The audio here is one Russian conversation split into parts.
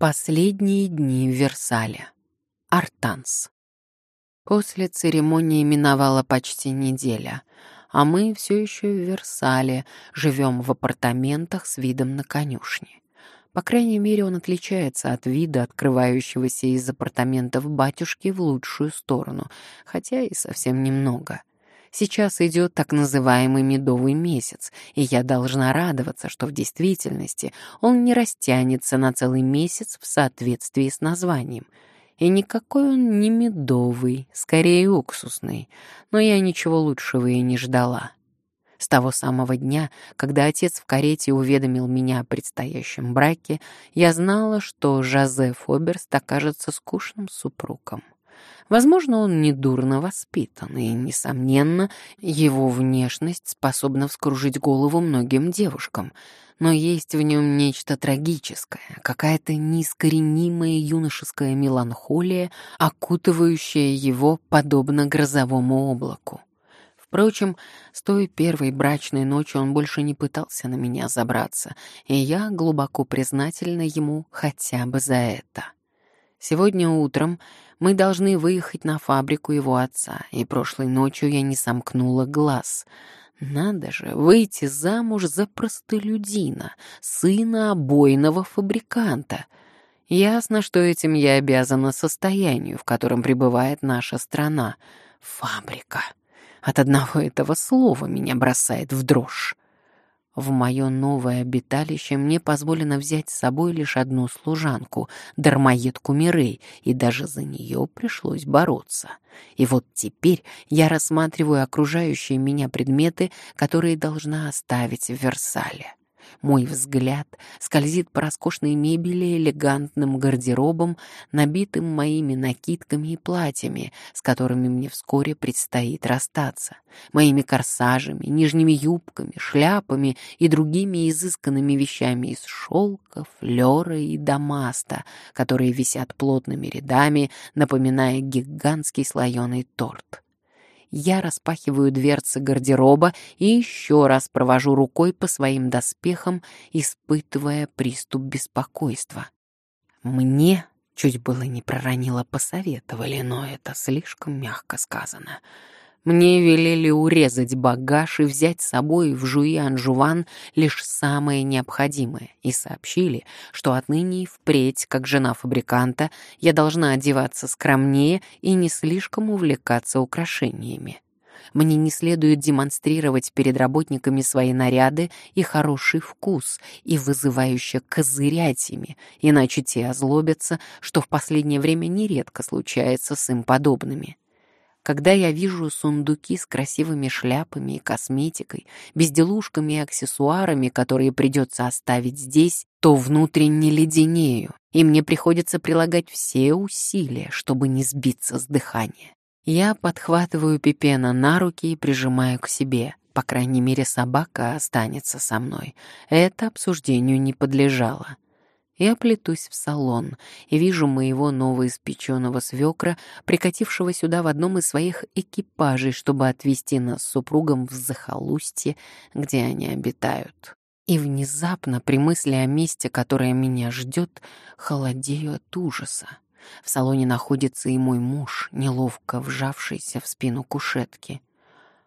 Последние дни в Версале. Артанс. После церемонии миновала почти неделя, а мы все еще в Версале, живем в апартаментах с видом на конюшни. По крайней мере, он отличается от вида, открывающегося из апартаментов батюшки в лучшую сторону, хотя и совсем немного. Сейчас идет так называемый медовый месяц, и я должна радоваться, что в действительности он не растянется на целый месяц в соответствии с названием. И никакой он не медовый, скорее уксусный, но я ничего лучшего и не ждала. С того самого дня, когда отец в карете уведомил меня о предстоящем браке, я знала, что Жозеф Оберст окажется скучным супругом. Возможно, он недурно воспитан, и, несомненно, его внешность способна вскружить голову многим девушкам, но есть в нем нечто трагическое, какая-то неискоренимая юношеская меланхолия, окутывающая его подобно грозовому облаку. Впрочем, с той первой брачной ночи он больше не пытался на меня забраться, и я глубоко признательна ему хотя бы за это. Сегодня утром мы должны выехать на фабрику его отца, и прошлой ночью я не сомкнула глаз. Надо же, выйти замуж за простолюдина, сына обойного фабриканта. Ясно, что этим я обязана состоянию, в котором пребывает наша страна. Фабрика. От одного этого слова меня бросает в дрожь. В мое новое обиталище мне позволено взять с собой лишь одну служанку, дармоедку Мирей, и даже за нее пришлось бороться. И вот теперь я рассматриваю окружающие меня предметы, которые должна оставить в Версале. Мой взгляд скользит по роскошной мебели элегантным гардеробом, набитым моими накидками и платьями, с которыми мне вскоре предстоит расстаться, моими корсажами, нижними юбками, шляпами и другими изысканными вещами из шелка, флера и дамаста, которые висят плотными рядами, напоминая гигантский слоеный торт я распахиваю дверцы гардероба и еще раз провожу рукой по своим доспехам, испытывая приступ беспокойства. Мне чуть было не проронило посоветовали, но это слишком мягко сказано — мне велели урезать багаж и взять с собой в Жуи-Анжуван лишь самое необходимое, и сообщили, что отныне и впредь, как жена фабриканта, я должна одеваться скромнее и не слишком увлекаться украшениями. Мне не следует демонстрировать перед работниками свои наряды и хороший вкус, и вызывающе козырять ими, иначе те озлобятся, что в последнее время нередко случается с им подобными. Когда я вижу сундуки с красивыми шляпами и косметикой, безделушками и аксессуарами, которые придется оставить здесь, то внутренне леденею, и мне приходится прилагать все усилия, чтобы не сбиться с дыхания. Я подхватываю Пипена на руки и прижимаю к себе. По крайней мере, собака останется со мной. Это обсуждению не подлежало. Я плетусь в салон и вижу моего новоиспеченного свекра, прикатившего сюда в одном из своих экипажей, чтобы отвезти нас с супругом в захолустье, где они обитают. И внезапно, при мысли о месте, которое меня ждет, холодею от ужаса. В салоне находится и мой муж, неловко вжавшийся в спину кушетки.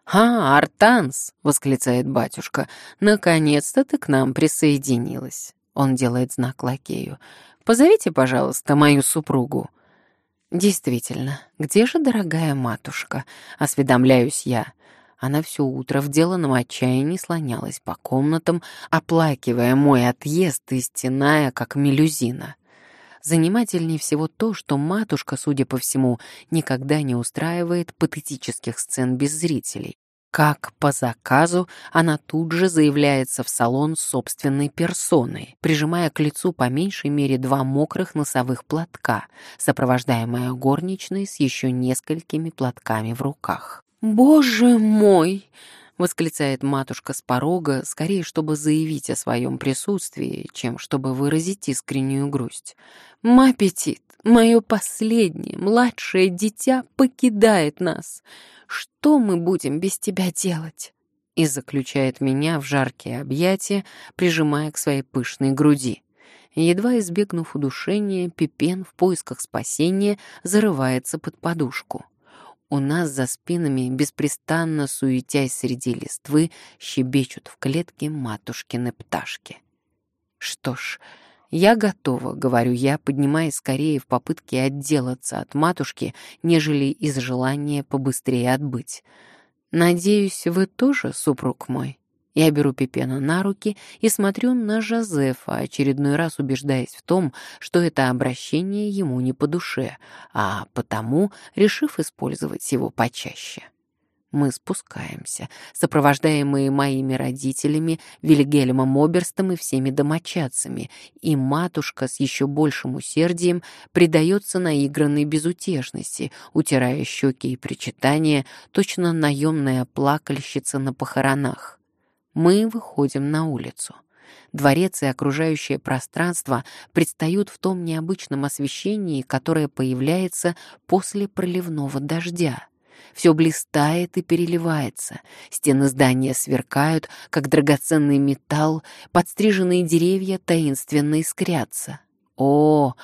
«А, Артанс!» — восклицает батюшка. «Наконец-то ты к нам присоединилась!» Он делает знак лакею. «Позовите, пожалуйста, мою супругу». «Действительно, где же дорогая матушка?» — осведомляюсь я. Она все утро в деланном отчаянии слонялась по комнатам, оплакивая мой отъезд и стеная, как мелюзина. Занимательнее всего то, что матушка, судя по всему, никогда не устраивает патетических сцен без зрителей. Как по заказу, она тут же заявляется в салон собственной персоной, прижимая к лицу по меньшей мере два мокрых носовых платка, сопровождаемая горничной с еще несколькими платками в руках. «Боже мой!» — восклицает матушка с порога, скорее, чтобы заявить о своем присутствии, чем чтобы выразить искреннюю грусть. «Маппетит, мое последнее, младшее дитя покидает нас. Что мы будем без тебя делать?» И заключает меня в жаркие объятия, прижимая к своей пышной груди. Едва избегнув удушения, Пипен в поисках спасения зарывается под подушку. У нас за спинами, беспрестанно суетясь среди листвы, щебечут в клетке матушкины пташки. Что ж, я готова, говорю я, поднимаясь скорее в попытке отделаться от матушки, нежели из желания побыстрее отбыть. Надеюсь, вы тоже, супруг мой? Я беру Пипена на руки и смотрю на Жозефа, очередной раз убеждаясь в том, что это обращение ему не по душе, а потому решив использовать его почаще. Мы спускаемся, сопровождаемые моими родителями, Вильгельмом Оберстом и всеми домочадцами, и матушка с еще большим усердием предается наигранной безутешности, утирая щеки и причитания, точно наемная плакальщица на похоронах. Мы выходим на улицу. Дворец и окружающее пространство предстают в том необычном освещении, которое появляется после проливного дождя. Все блистает и переливается. Стены здания сверкают, как драгоценный металл, подстриженные деревья таинственно искрятся. О,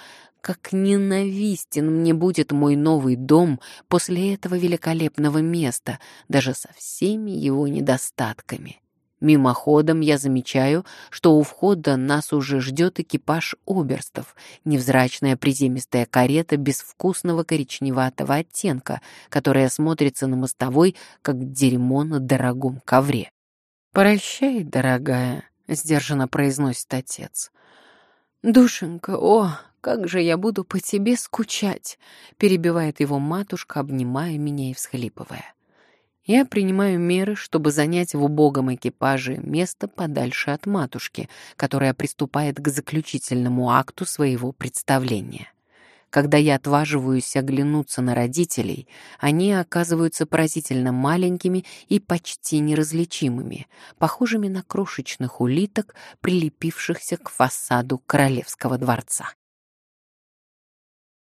как ненавистен мне будет мой новый дом после этого великолепного места, даже со всеми его недостатками. Мимоходом я замечаю, что у входа нас уже ждет экипаж оберстов, невзрачная приземистая карета безвкусного коричневатого оттенка, которая смотрится на мостовой, как дерьмо на дорогом ковре. «Прощай, дорогая», — сдержанно произносит отец. «Душенька, о, как же я буду по тебе скучать!» — перебивает его матушка, обнимая меня и всхлипывая. Я принимаю меры, чтобы занять в убогом экипаже место подальше от матушки, которая приступает к заключительному акту своего представления. Когда я отваживаюсь оглянуться на родителей, они оказываются поразительно маленькими и почти неразличимыми, похожими на крошечных улиток, прилепившихся к фасаду королевского дворца.